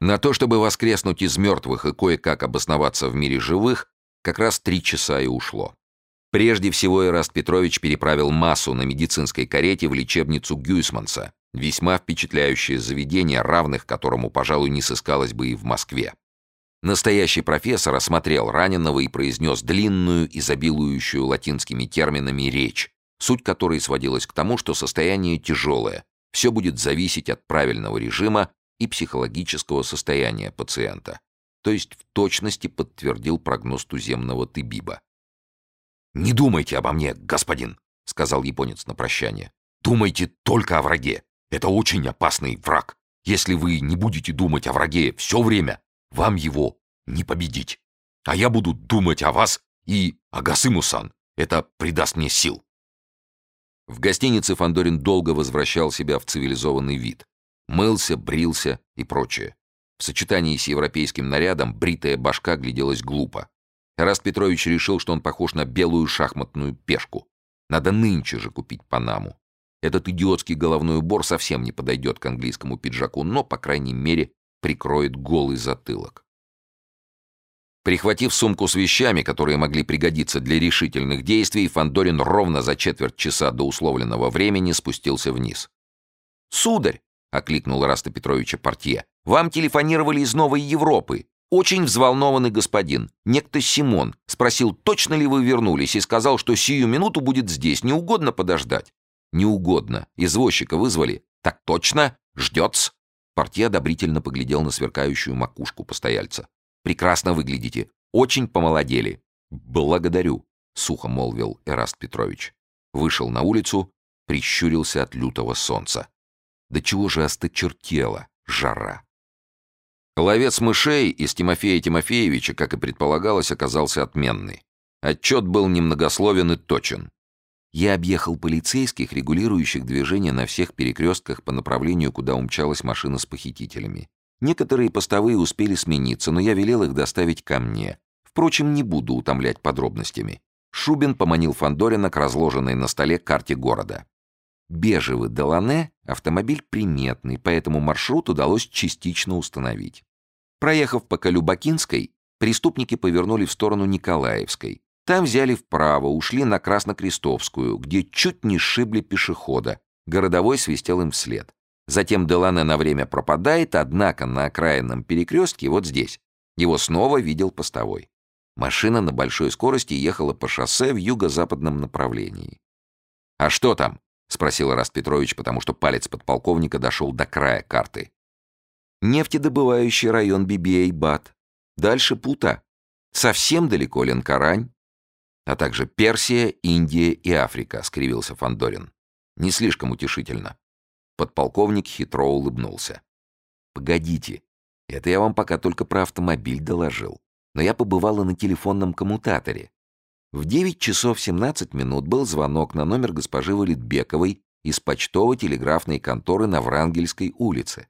На то, чтобы воскреснуть из мертвых и кое-как обосноваться в мире живых, как раз три часа и ушло. Прежде всего Ираст Петрович переправил массу на медицинской карете в лечебницу Гюйсманса, весьма впечатляющее заведение, равных которому, пожалуй, не сыскалось бы и в Москве. Настоящий профессор осмотрел раненого и произнес длинную, изобилующую латинскими терминами речь, суть которой сводилась к тому, что состояние тяжелое, все будет зависеть от правильного режима и психологического состояния пациента, то есть в точности подтвердил прогноз туземного Тыбиба. «Не думайте обо мне, господин», — сказал японец на прощание. «Думайте только о враге. Это очень опасный враг. Если вы не будете думать о враге все время, вам его не победить. А я буду думать о вас и о Гасыму-сан. Это придаст мне сил». В гостинице Фандорин долго возвращал себя в цивилизованный вид. Мылся, брился и прочее. В сочетании с европейским нарядом бритая башка гляделась глупо. Раст Петрович решил, что он похож на белую шахматную пешку. Надо нынче же купить Панаму. Этот идиотский головной убор совсем не подойдет к английскому пиджаку, но, по крайней мере, прикроет голый затылок. Прихватив сумку с вещами, которые могли пригодиться для решительных действий, Фандорин ровно за четверть часа до условленного времени спустился вниз. «Сударь!» — окликнул Раста Петровича портье. «Вам телефонировали из Новой Европы. Очень взволнованный господин, некто Симон, спросил, точно ли вы вернулись, и сказал, что сию минуту будет здесь. Не угодно подождать?» «Не угодно. Извозчика вызвали?» «Так точно. Ждет-с». Портье одобрительно поглядел на сверкающую макушку постояльца. Прекрасно выглядите. Очень помолодели. Благодарю, сухо молвил Эраст Петрович. Вышел на улицу, прищурился от лютого солнца. Да чего же осточертела жара. Ловец мышей из Тимофея Тимофеевича, как и предполагалось, оказался отменный. Отчет был немногословен и точен. Я объехал полицейских, регулирующих движение на всех перекрестках по направлению, куда умчалась машина с похитителями. Некоторые постовые успели смениться, но я велел их доставить ко мне. Впрочем, не буду утомлять подробностями. Шубин поманил Фандорина к разложенной на столе карте города. Бежевый Делане — автомобиль приметный, поэтому маршрут удалось частично установить. Проехав по Колюбакинской, преступники повернули в сторону Николаевской. Там взяли вправо, ушли на Краснокрестовскую, где чуть не сшибли пешехода. Городовой свистел им вслед. Затем Делане на время пропадает, однако на окраинном перекрестке, вот здесь, его снова видел постовой. Машина на большой скорости ехала по шоссе в юго-западном направлении. «А что там?» — спросил Раст Петрович, потому что палец подполковника дошел до края карты. «Нефтедобывающий район Бибей-Бат. Дальше Пута. Совсем далеко Ленкарань. А также Персия, Индия и Африка», — скривился Фандорин. «Не слишком утешительно». Подполковник хитро улыбнулся. «Погодите, это я вам пока только про автомобиль доложил. Но я побывала на телефонном коммутаторе. В 9 часов 17 минут был звонок на номер госпожи Валитбековой из почтово-телеграфной конторы на Врангельской улице.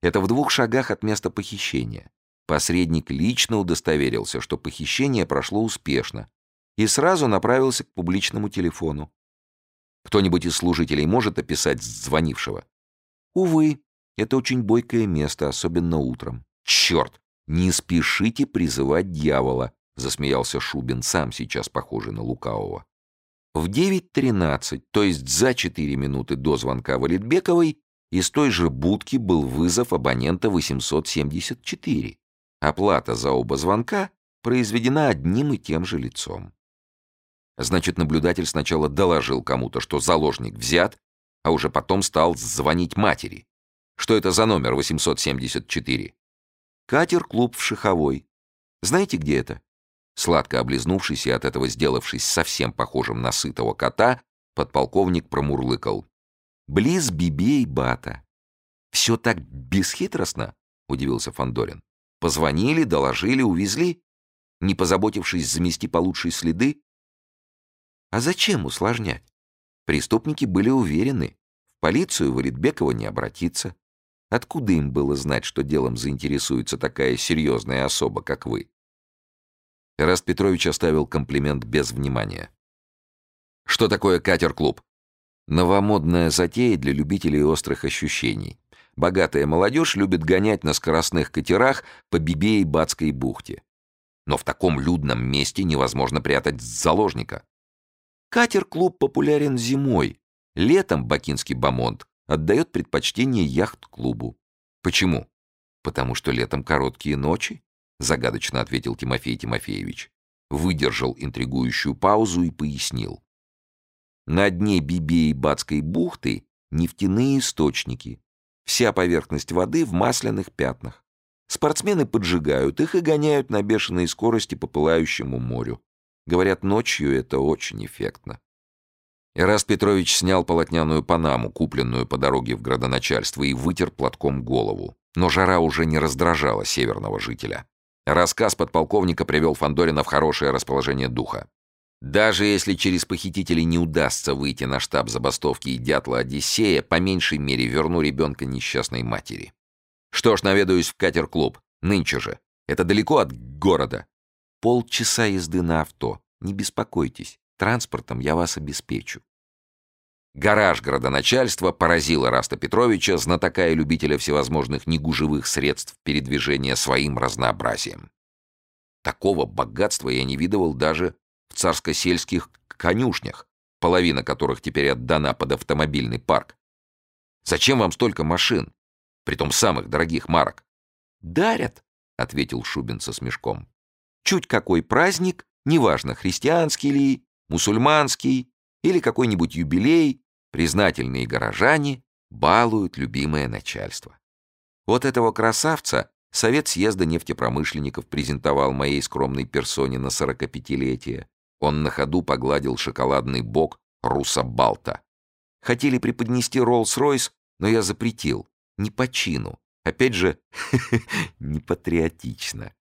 Это в двух шагах от места похищения. Посредник лично удостоверился, что похищение прошло успешно, и сразу направился к публичному телефону. Кто-нибудь из служителей может описать звонившего? Увы, это очень бойкое место, особенно утром. Черт! Не спешите призывать дьявола, засмеялся Шубин, сам сейчас похожий на лукавого. В 9.13, то есть за 4 минуты до звонка Валитбековой, из той же будки был вызов абонента 874. Оплата за оба звонка произведена одним и тем же лицом. Значит, наблюдатель сначала доложил кому-то, что заложник взят, а уже потом стал звонить матери. Что это за номер 874? Катер-клуб в Шиховой. Знаете, где это? Сладко облизнувшись и от этого сделавшись совсем похожим на сытого кота, подполковник промурлыкал. Близ Бибей Бата. Все так бесхитростно, удивился Фандорин. Позвонили, доложили, увезли, не позаботившись замести получшие следы, а зачем усложнять? Преступники были уверены, в полицию Валитбекова не обратиться. Откуда им было знать, что делом заинтересуется такая серьезная особа, как вы? Эраст Петрович оставил комплимент без внимания. Что такое катер-клуб? Новомодная затея для любителей острых ощущений. Богатая молодежь любит гонять на скоростных катерах по Бибе и Бацкой бухте. Но в таком людном месте невозможно прятать заложника. Катер-клуб популярен зимой. Летом бакинский бамонт отдает предпочтение яхт-клубу. Почему? Потому что летом короткие ночи, загадочно ответил Тимофей Тимофеевич. Выдержал интригующую паузу и пояснил. На дне Бибе и Бацкой бухты нефтяные источники. Вся поверхность воды в масляных пятнах. Спортсмены поджигают их и гоняют на бешеной скорости по пылающему морю. Говорят, ночью это очень эффектно. Эраст Петрович снял полотняную панаму, купленную по дороге в градоначальство, и вытер платком голову. Но жара уже не раздражала северного жителя. Рассказ подполковника привел Фандорина в хорошее расположение духа. Даже если через похитителей не удастся выйти на штаб забастовки и дятла Одиссея, по меньшей мере верну ребенка несчастной матери. Что ж, наведаюсь в катер-клуб. Нынче же. Это далеко от города. Полчаса езды на авто. Не беспокойтесь. Транспортом я вас обеспечу. Гараж градоначальства поразил Раста Петровича, знатока и любителя всевозможных негужевых средств передвижения своим разнообразием. Такого богатства я не видывал даже в царско-сельских конюшнях, половина которых теперь отдана под автомобильный парк. Зачем вам столько машин? Притом самых дорогих марок. «Дарят», — ответил Шубин со смешком. «Чуть какой праздник, неважно, христианский ли, мусульманский или какой-нибудь юбилей, признательные горожане балуют любимое начальство. Вот этого красавца Совет съезда нефтепромышленников презентовал моей скромной персоне на 45-летие. Он на ходу погладил шоколадный бок Руса Балта. Хотели преподнести Роллс-Ройс, но я запретил. Не по чину. Опять же, не патриотично.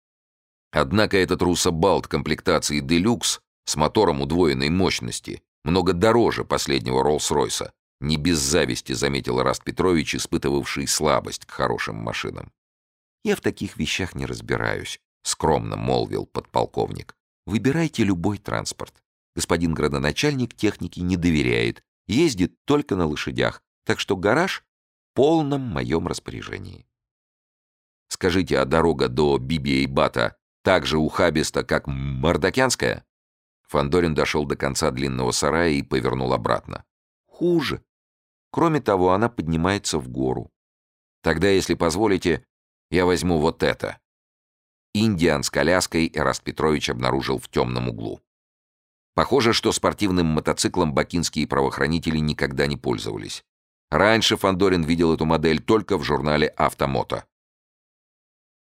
Однако этот Руса Балт комплектации «Делюкс» с мотором удвоенной мощности, много дороже последнего Роллс-Ройса. Не без зависти заметил Раст Петрович, испытывавший слабость к хорошим машинам. «Я в таких вещах не разбираюсь», — скромно молвил подполковник. «Выбирайте любой транспорт. Господин градоначальник техники не доверяет, ездит только на лошадях, так что гараж в полном моем распоряжении». «Скажите, а дорога до Биби-Бата так же ухабиста, как Мордокянская?» Фандорин дошел до конца длинного сарая и повернул обратно. Хуже. Кроме того, она поднимается в гору. Тогда, если позволите, я возьму вот это. Индиан с коляской Эраст Петрович обнаружил в темном углу. Похоже, что спортивным мотоциклом бакинские правоохранители никогда не пользовались. Раньше Фандорин видел эту модель только в журнале «Автомото».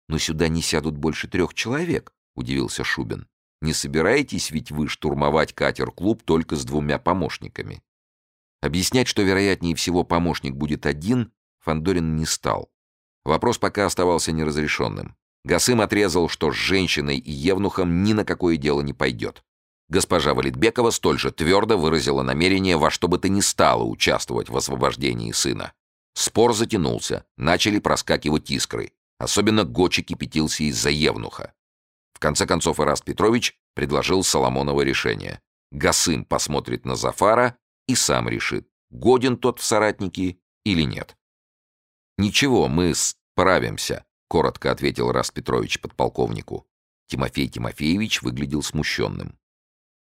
«Но сюда не сядут больше трех человек», — удивился Шубин. Не собираетесь ведь вы штурмовать катер-клуб только с двумя помощниками? Объяснять, что вероятнее всего помощник будет один, Фандорин не стал. Вопрос пока оставался неразрешенным. Гасым отрезал, что с женщиной и евнухом ни на какое дело не пойдет. Госпожа Валитбекова столь же твердо выразила намерение во что бы то ни стало участвовать в освобождении сына. Спор затянулся, начали проскакивать искры. Особенно Гочи кипятился из-за евнуха. В конце концов, Ираст Петрович предложил Соломоново решение. Гасым посмотрит на Зафара и сам решит, годен тот в соратники или нет. «Ничего, мы справимся», — коротко ответил Раст Петрович подполковнику. Тимофей Тимофеевич выглядел смущенным.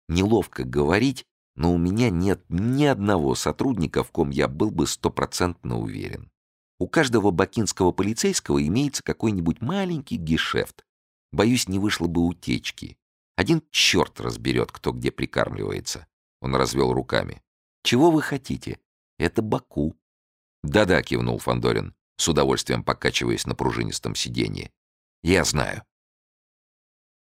«Неловко говорить, но у меня нет ни одного сотрудника, в ком я был бы стопроцентно уверен. У каждого бакинского полицейского имеется какой-нибудь маленький гешефт, Боюсь, не вышло бы утечки. Один черт разберет, кто где прикармливается. Он развел руками. Чего вы хотите? Это Баку. Да-да, кивнул Фандорин, с удовольствием покачиваясь на пружинистом сиденье. Я знаю.